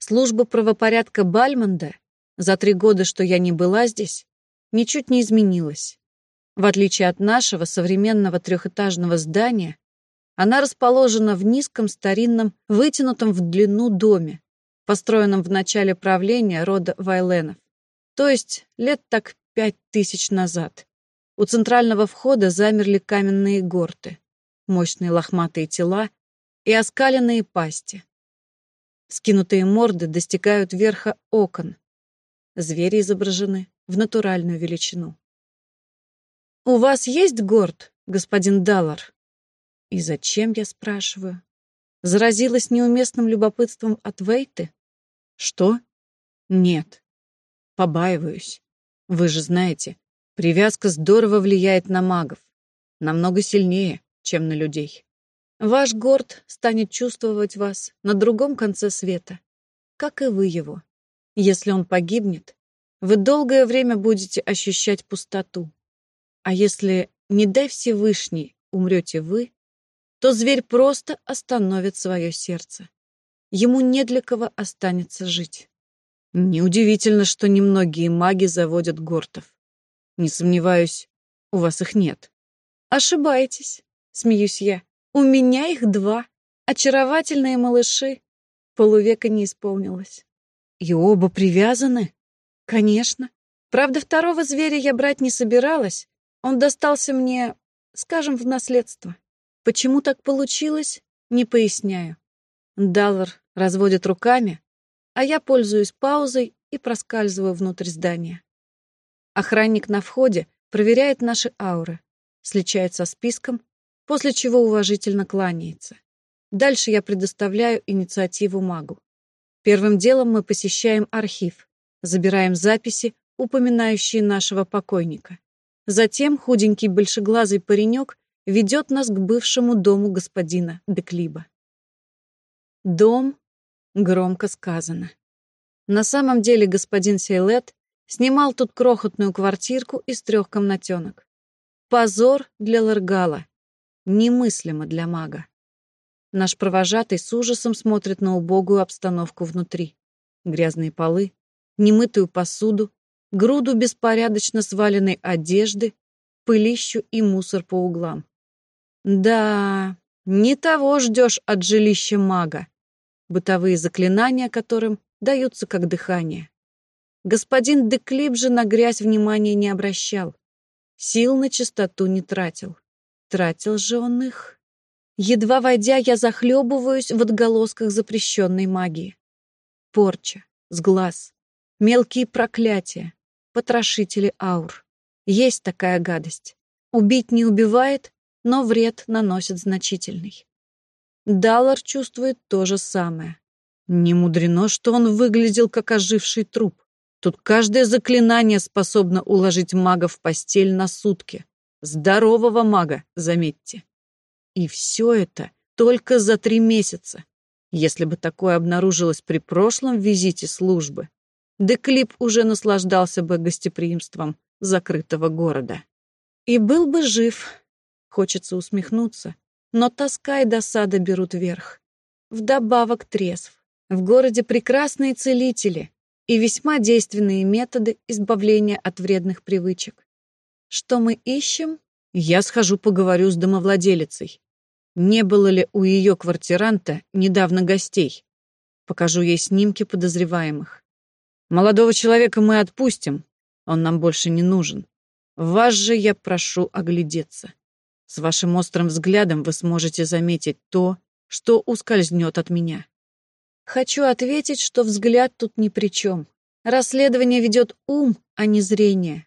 Служба правопорядка Бальмонда за три года, что я не была здесь, ничуть не изменилась. В отличие от нашего современного трехэтажного здания, она расположена в низком, старинном, вытянутом в длину доме, построенном в начале правления рода Вайленов, то есть лет так пять тысяч назад. У центрального входа замерли каменные горты, мощные лохматые тела и оскаленные пасти. Скинутые морды достигают верха окон. Звери изображены в натуральную величину. «У вас есть горд, господин Даллар?» И зачем, я спрашиваю? Заразилась неуместным любопытством от Вейты? Что? Нет. Побаиваюсь. Вы же знаете, привязка здорово влияет на магов. Намного сильнее, чем на людей. Ваш горд станет чувствовать вас на другом конце света, как и вы его. Если он погибнет, вы долгое время будете ощущать пустоту. А если, не дай Всевышний, умрете вы, то зверь просто остановит свое сердце. Ему не для кого останется жить. Неудивительно, что немногие маги заводят гортов. Не сомневаюсь, у вас их нет. Ошибаетесь, смеюсь я. У меня их два. Очаровательные малыши. Полувека не исполнилось. И оба привязаны? Конечно. Правда, второго зверя я брать не собиралась. Он достался мне, скажем, в наследство. Почему так получилось, не поясняю. Даллар разводит руками, а я пользуюсь паузой и проскальзываю внутрь здания. Охранник на входе проверяет наши ауры, сличает со списком после чего уважительно кланяется. Дальше я предоставляю инициативу магу. Первым делом мы посещаем архив, забираем записи, упоминающие нашего покойника. Затем худенький большеглазый паренек ведет нас к бывшему дому господина Деклиба. Дом громко сказано. На самом деле господин Сейлет снимал тут крохотную квартирку из трех комнатенок. Позор для Ларгала, немыслимо для мага. Наш провожатый с ужасом смотрит на убогую обстановку внутри. Грязные полы, немытую посуду, груду беспорядочно сваленной одежды, пылищу и мусор по углам. Да, не того ждешь от жилища мага, бытовые заклинания которым даются как дыхание. Господин Деклип же на грязь внимания не обращал, сил на чистоту не тратил. Тратил же он их. Едва войдя, я захлебываюсь в отголосках запрещенной магии. Порча, сглаз, мелкие проклятия, потрошители аур. Есть такая гадость. Убить не убивает, но вред наносит значительный. Даллар чувствует то же самое. Не мудрено, что он выглядел как оживший труп. Тут каждое заклинание способно уложить мага в постель на сутки. Здорового мага, заметьте. И все это только за три месяца. Если бы такое обнаружилось при прошлом визите службы, Деклип уже наслаждался бы гостеприимством закрытого города. И был бы жив. Хочется усмехнуться, но тоска и досада берут верх. Вдобавок трезв. В городе прекрасные целители и весьма действенные методы избавления от вредных привычек. Что мы ищем? Я схожу поговорю с домовладелицей. Не было ли у ее квартиранта недавно гостей? Покажу ей снимки подозреваемых. Молодого человека мы отпустим. Он нам больше не нужен. Вас же я прошу оглядеться. С вашим острым взглядом вы сможете заметить то, что ускользнет от меня. Хочу ответить, что взгляд тут ни при чем. Расследование ведет ум, а не зрение.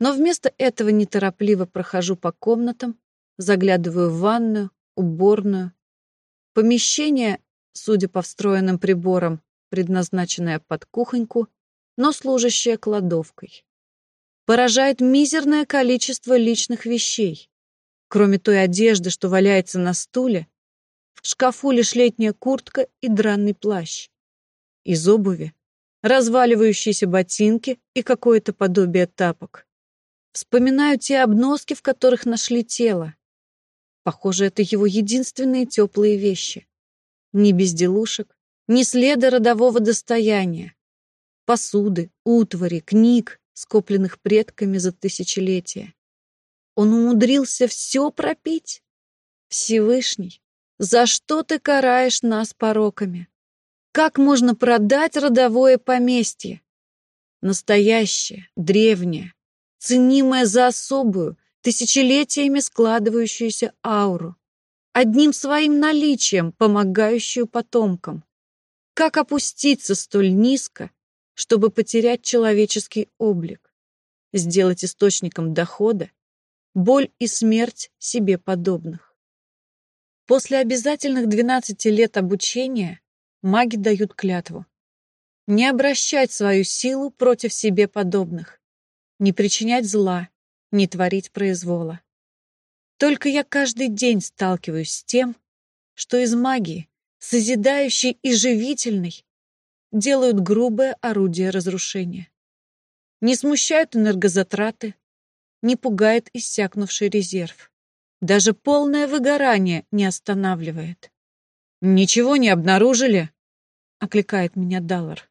Но вместо этого неторопливо прохожу по комнатам, заглядываю в ванную, уборную. Помещение, судя по встроенным приборам, предназначенное под кухоньку, но служащее кладовкой. Поражает мизерное количество личных вещей. Кроме той одежды, что валяется на стуле, в шкафу лишь летняя куртка и дранный плащ. Из обуви разваливающиеся ботинки и какое-то подобие тапок. Вспоминаю те обноски, в которых нашли тело. Похоже, это его единственные теплые вещи. Ни безделушек, ни следа родового достояния, посуды, утвари, книг, скопленных предками за тысячелетия. Он умудрился все пропить. Всевышний, за что ты караешь нас пороками? Как можно продать родовое поместье? Настоящее, древнее, ценимое за особую, тысячелетиями складывающуюся ауру, одним своим наличием помогающую потомкам. Как опуститься столь низко, чтобы потерять человеческий облик, сделать источником дохода боль и смерть себе подобных? После обязательных 12 лет обучения маги дают клятву. Не обращать свою силу против себе подобных, не причинять зла, не творить произвола. Только я каждый день сталкиваюсь с тем, что из магии, созидающей и живительной, делают грубое орудие разрушения. Не смущают энергозатраты, не пугает иссякнувший резерв. Даже полное выгорание не останавливает. «Ничего не обнаружили?» — окликает меня Даллар.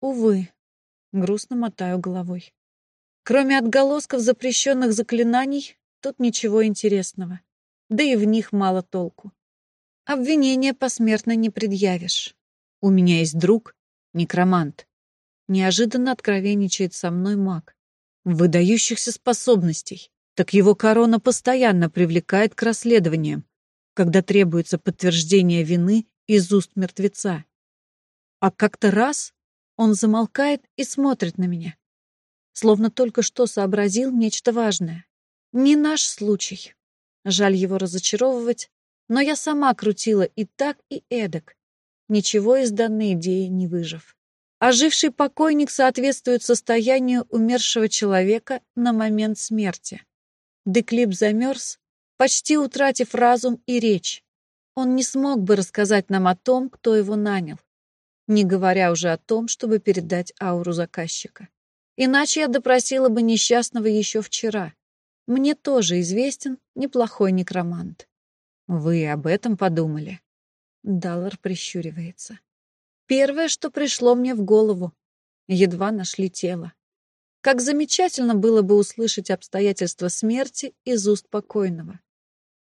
«Увы», — грустно мотаю головой. Кроме отголосков запрещенных заклинаний, тут ничего интересного. Да и в них мало толку. Обвинения посмертно не предъявишь. У меня есть друг, некромант. Неожиданно откровенничает со мной маг. Выдающихся способностей. Так его корона постоянно привлекает к расследованиям, когда требуется подтверждение вины из уст мертвеца. А как-то раз он замолкает и смотрит на меня словно только что сообразил нечто важное. Не наш случай. Жаль его разочаровывать, но я сама крутила и так, и эдак, ничего из данной идеи не выжив. Оживший покойник соответствует состоянию умершего человека на момент смерти. Деклип замерз, почти утратив разум и речь. Он не смог бы рассказать нам о том, кто его нанял, не говоря уже о том, чтобы передать ауру заказчика. Иначе я допросила бы несчастного еще вчера. Мне тоже известен неплохой некромант. Вы об этом подумали? Даллар прищуривается. Первое, что пришло мне в голову. Едва нашли тело. Как замечательно было бы услышать обстоятельства смерти из уст покойного.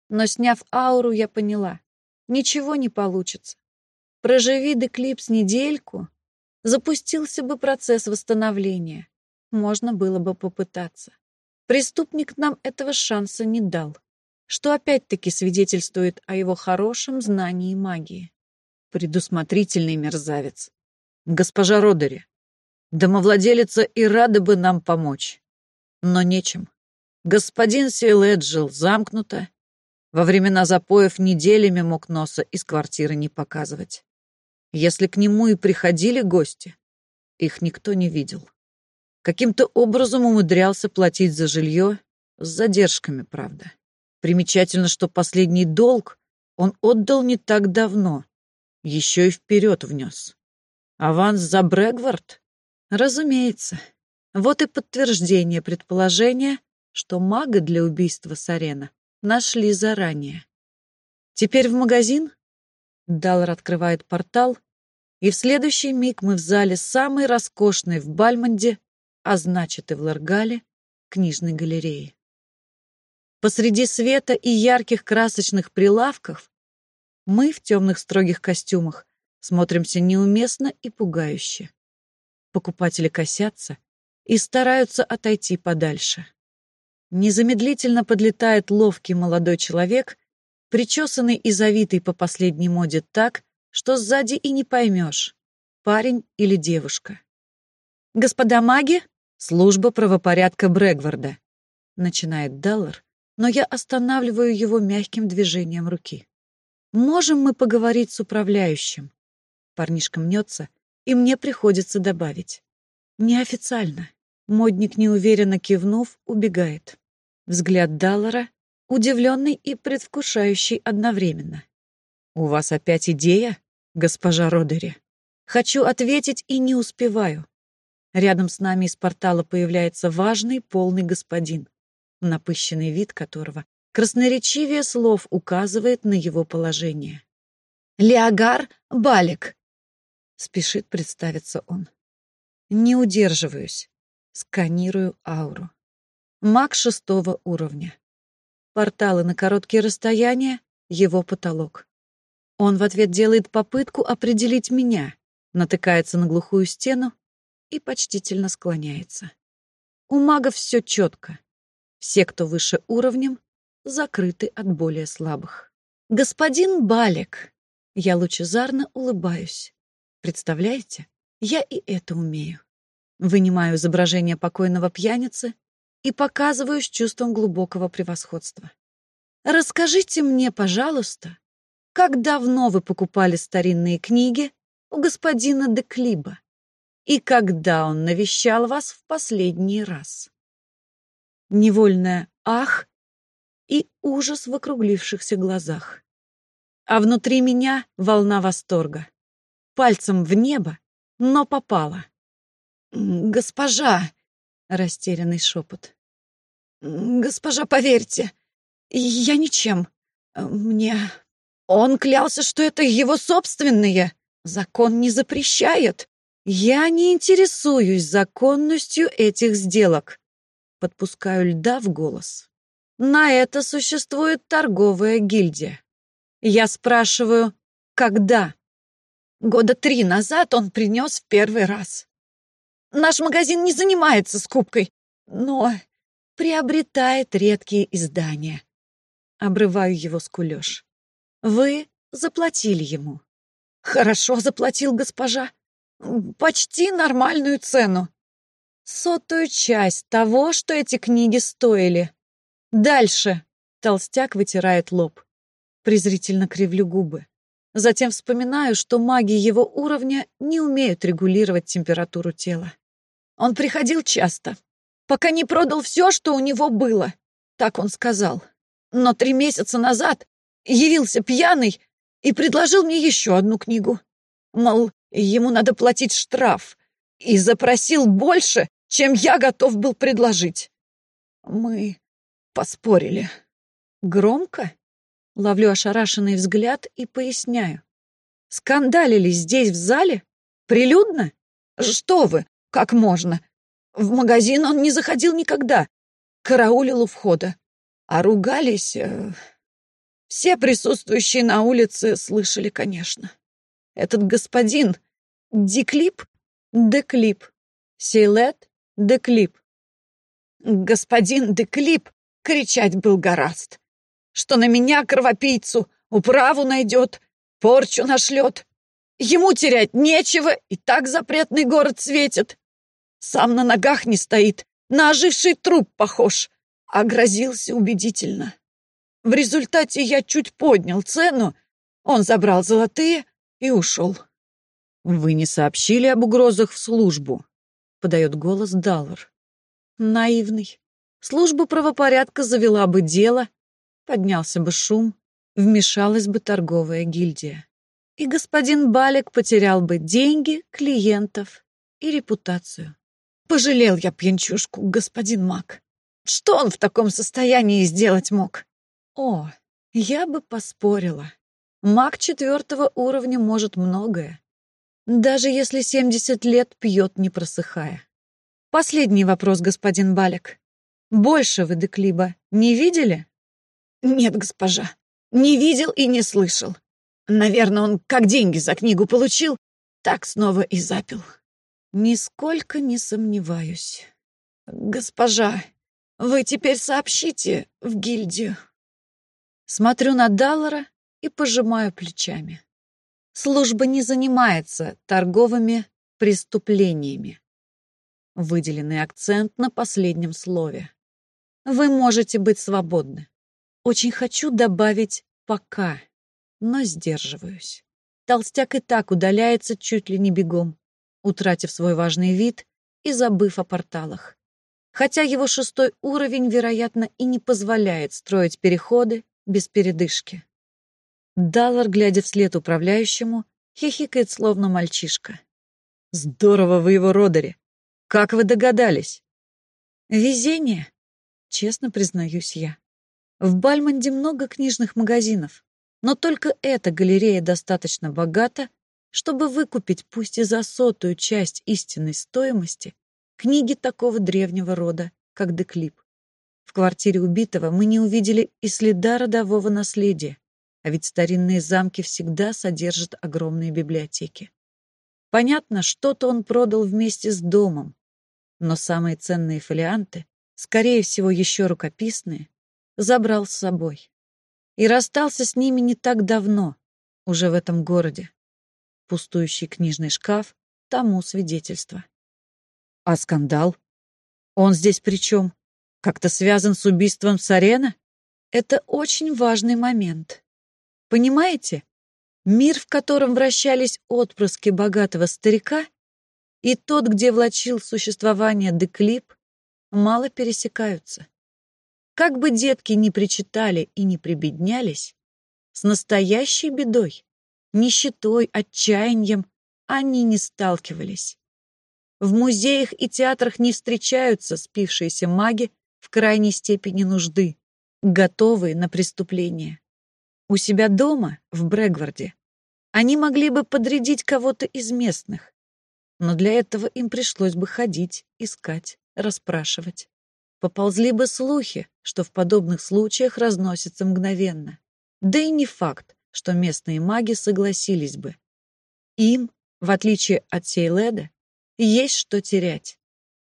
Но, сняв ауру, я поняла. Ничего не получится. Проживи Деклипс недельку, запустился бы процесс восстановления. Можно было бы попытаться. Преступник нам этого шанса не дал, что опять-таки свидетельствует о его хорошем знании магии. Предусмотрительный мерзавец. Госпожа Родери, домовладелица и рада бы нам помочь. Но нечем. Господин Силет замкнуто. Во времена запоев неделями мог носа из квартиры не показывать. Если к нему и приходили гости, их никто не видел. Каким-то образом умудрялся платить за жилье, с задержками, правда. Примечательно, что последний долг он отдал не так давно, еще и вперед внес. Аванс за Брэгвард? Разумеется. Вот и подтверждение предположения, что мага для убийства Сарена нашли заранее. Теперь в магазин? Даллар открывает портал, и в следующий миг мы в зале самой роскошной в Бальмонде, а значит и в Ларгале, книжной галереи. Посреди света и ярких красочных прилавков мы в темных строгих костюмах смотримся неуместно и пугающе. Покупатели косятся и стараются отойти подальше. Незамедлительно подлетает ловкий молодой человек причесанный и завитый по последней моде так, что сзади и не поймешь, парень или девушка. «Господа маги, служба правопорядка Брэгварда», начинает Даллар, но я останавливаю его мягким движением руки. «Можем мы поговорить с управляющим?» Парнишка мнется, и мне приходится добавить. Неофициально. Модник, неуверенно кивнув, убегает. Взгляд Даллара удивленный и предвкушающий одновременно. «У вас опять идея, госпожа Родери?» Хочу ответить и не успеваю. Рядом с нами из портала появляется важный, полный господин, напыщенный вид которого красноречивее слов указывает на его положение. «Леогар Балик, Спешит представиться он. Не удерживаюсь. Сканирую ауру. Маг шестого уровня. Порталы на короткие расстояния — его потолок. Он в ответ делает попытку определить меня, натыкается на глухую стену и почтительно склоняется. У магов все четко. Все, кто выше уровнем, закрыты от более слабых. «Господин Балик!» Я лучезарно улыбаюсь. Представляете, я и это умею. Вынимаю изображение покойного пьяницы и показываю с чувством глубокого превосходства. Расскажите мне, пожалуйста, как давно вы покупали старинные книги у господина Деклиба и когда он навещал вас в последний раз? Невольная ах и ужас в округлившихся глазах. А внутри меня волна восторга. Пальцем в небо, но попала. «Госпожа!» — растерянный шепот. «Госпожа, поверьте, я ничем. Мне... Он клялся, что это его собственные. Закон не запрещает. Я не интересуюсь законностью этих сделок. Подпускаю льда в голос. На это существует торговая гильдия. Я спрашиваю, когда? Года три назад он принес в первый раз. Наш магазин не занимается скупкой, но приобретает редкие издания. Обрываю его скулёж. Вы заплатили ему. Хорошо заплатил госпожа. Почти нормальную цену. Сотую часть того, что эти книги стоили. Дальше. Толстяк вытирает лоб. Презрительно кривлю губы. Затем вспоминаю, что маги его уровня не умеют регулировать температуру тела. Он приходил часто, пока не продал все, что у него было. Так он сказал. Но три месяца назад явился пьяный и предложил мне еще одну книгу. Мол, ему надо платить штраф. И запросил больше, чем я готов был предложить. Мы поспорили. Громко? Ловлю ошарашенный взгляд и поясняю. Скандалили здесь, в зале? Прилюдно? Что вы, как можно? В магазин он не заходил никогда. Караулил у входа. А ругались... Э, все присутствующие на улице слышали, конечно. Этот господин... Диклип? Деклип. Сейлет? Деклип. Господин Деклип кричать был гораст что на меня, кровопийцу, управу найдет, порчу нашлет. Ему терять нечего, и так запретный город светит. Сам на ногах не стоит, на оживший труп похож, а грозился убедительно. В результате я чуть поднял цену, он забрал золотые и ушел. «Вы не сообщили об угрозах в службу?» — подает голос Даллар. Наивный. Служба правопорядка завела бы дело, Поднялся бы шум, вмешалась бы торговая гильдия. И господин Балик потерял бы деньги, клиентов и репутацию. Пожалел я пьянчушку, господин Мак. Что он в таком состоянии сделать мог? О, я бы поспорила. Маг четвертого уровня может многое. Даже если 70 лет пьет, не просыхая. Последний вопрос, господин Балик. Больше вы Деклиба не видели? «Нет, госпожа, не видел и не слышал. Наверное, он как деньги за книгу получил, так снова и запил». «Нисколько не сомневаюсь. Госпожа, вы теперь сообщите в гильдию». Смотрю на Даллара и пожимаю плечами. Служба не занимается торговыми преступлениями. Выделенный акцент на последнем слове. Вы можете быть свободны. Очень хочу добавить «пока», но сдерживаюсь. Толстяк и так удаляется чуть ли не бегом, утратив свой важный вид и забыв о порталах. Хотя его шестой уровень, вероятно, и не позволяет строить переходы без передышки. Даллар, глядя вслед управляющему, хихикает, словно мальчишка. «Здорово вы его, Родари! Как вы догадались?» «Везение», — честно признаюсь я. В Бальмонде много книжных магазинов, но только эта галерея достаточно богата, чтобы выкупить пусть и за сотую часть истинной стоимости книги такого древнего рода, как Деклип. В квартире убитого мы не увидели и следа родового наследия, а ведь старинные замки всегда содержат огромные библиотеки. Понятно, что-то он продал вместе с домом, но самые ценные фолианты, скорее всего, еще рукописные, забрал с собой. И расстался с ними не так давно, уже в этом городе. Пустующий книжный шкаф тому свидетельство. А скандал? Он здесь при чем? Как-то связан с убийством Сарена? Это очень важный момент. Понимаете? Мир, в котором вращались отпрыски богатого старика, и тот, где влачил существование Деклип, мало пересекаются. Как бы детки ни причитали и не прибеднялись, с настоящей бедой, нищетой, отчаянием они не сталкивались. В музеях и театрах не встречаются спившиеся маги в крайней степени нужды, готовые на преступление. У себя дома, в Брэгварде, они могли бы подрядить кого-то из местных, но для этого им пришлось бы ходить, искать, расспрашивать. Поползли бы слухи, что в подобных случаях разносятся мгновенно. Да и не факт, что местные маги согласились бы. Им, в отличие от Сейледа, есть что терять.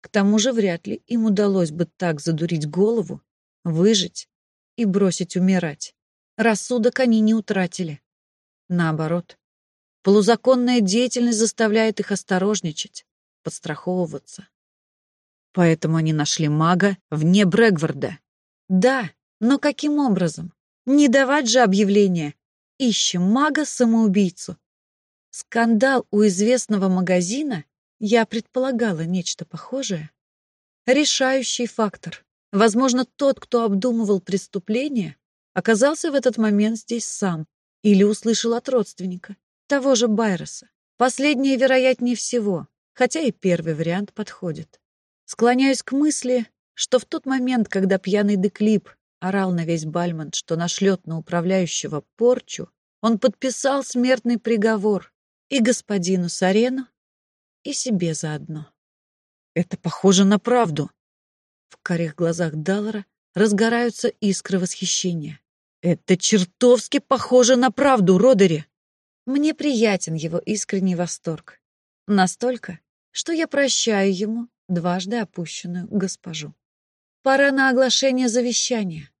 К тому же вряд ли им удалось бы так задурить голову, выжить и бросить умирать. Рассудок они не утратили. Наоборот, Полузаконная деятельность заставляет их осторожничать, подстраховываться. Поэтому они нашли мага вне Брэгварда. Да, но каким образом? Не давать же объявление. Ищем мага-самоубийцу. Скандал у известного магазина, я предполагала нечто похожее. Решающий фактор. Возможно, тот, кто обдумывал преступление, оказался в этот момент здесь сам или услышал от родственника того же Байроса. Последнее вероятнее всего, хотя и первый вариант подходит. Склоняюсь к мысли, что в тот момент, когда пьяный Деклип орал на весь Бальмонт, что нашлет на управляющего порчу, он подписал смертный приговор и господину Сарену, и себе заодно. Это похоже на правду. В корих глазах Даллара разгораются искры восхищения. Это чертовски похоже на правду, Родери. Мне приятен его искренний восторг. Настолько, что я прощаю ему дважды опущенную госпожу. Пора на оглашение завещания,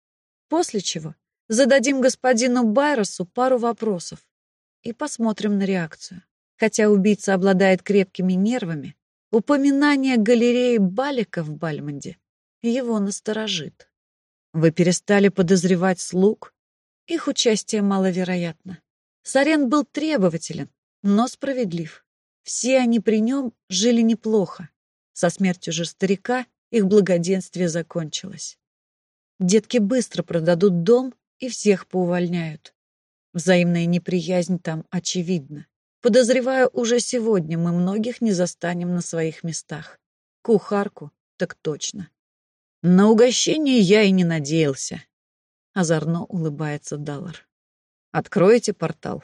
после чего зададим господину Байросу пару вопросов и посмотрим на реакцию. Хотя убийца обладает крепкими нервами, упоминание галереи Балика в Бальмонде его насторожит. Вы перестали подозревать слуг? Их участие маловероятно. Сарен был требователен, но справедлив. Все они при нем жили неплохо. Со смертью же старика их благоденствие закончилось. Детки быстро продадут дом и всех поувольняют. Взаимная неприязнь там очевидна. Подозреваю, уже сегодня мы многих не застанем на своих местах. Кухарку так точно. На угощение я и не надеялся. Озорно улыбается Даллар. Откроете портал?